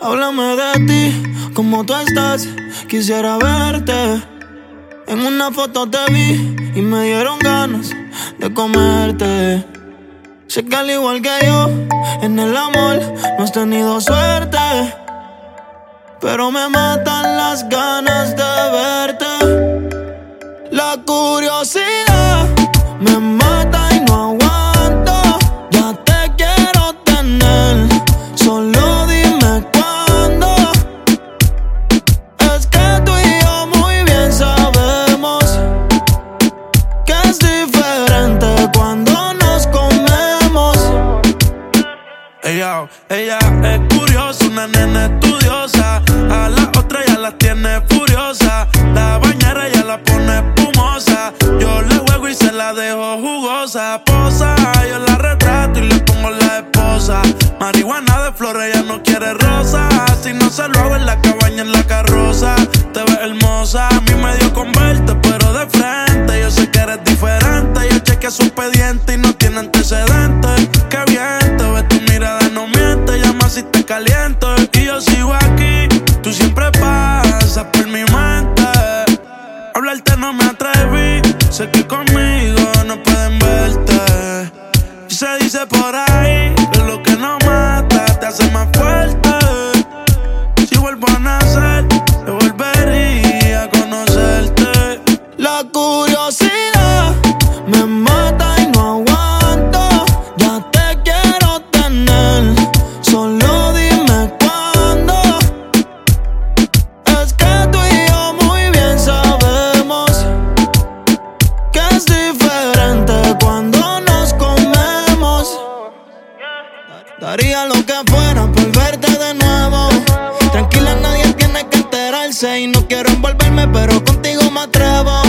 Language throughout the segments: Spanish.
Háblame de ti, como tú estás, quisiera verte. En una foto te vi y me dieron ganas de comerte. Sé que al igual que yo, en el amor no has tenido suerte. Pero me matan las ganas de Ella, es curiosa, una nena estudiosa. A la otra ya la tiene furiosa. La bañera ya la pone espumosa. Yo le juego y se la dejo jugosa. Posa, yo la retrato y le pongo la esposa. Marihuana de flores, ella no quiere rosa. Si no se lo hago en la cabaña, en la carroza. Te ves hermosa, a mí me dio con verte, pero de frente. Si te caliento. Y yo sigo aquí, tú siempre pasas por mi mente. Hablarte no me atreví, sé que conmigo no pueden verte. Y se dice por ahí que lo Lo que fuera por de nuevo. Tranquila, nadie tiene que enterarse. Y no quiero envolverme, pero contigo me atrevo.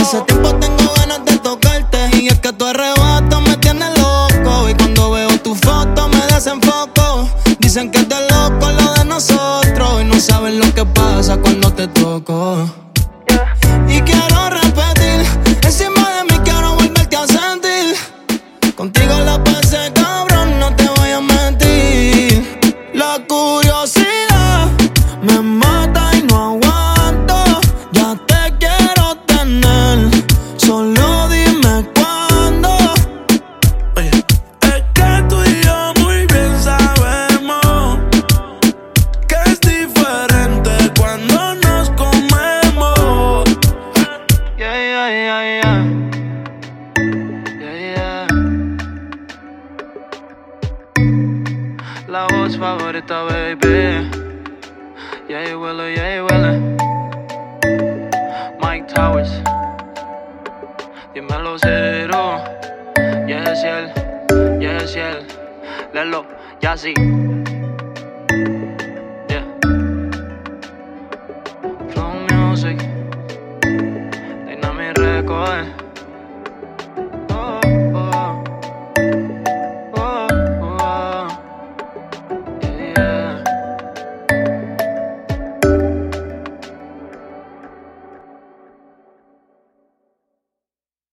Hace tiempo tengo ganas de tocarte. Y es que tu arrebato me tiene loco. Y cuando veo tu foto me desenfoco. Dicen que es de loco lo de nosotros. Y no saben lo que pasa cuando te toco. La voz favorita, baby. Yeah, huele, yeah, huele. Mike Towers. Dímelo cero. Yes, él. Yes, él. Lelo, ya sí. Yeah. Flow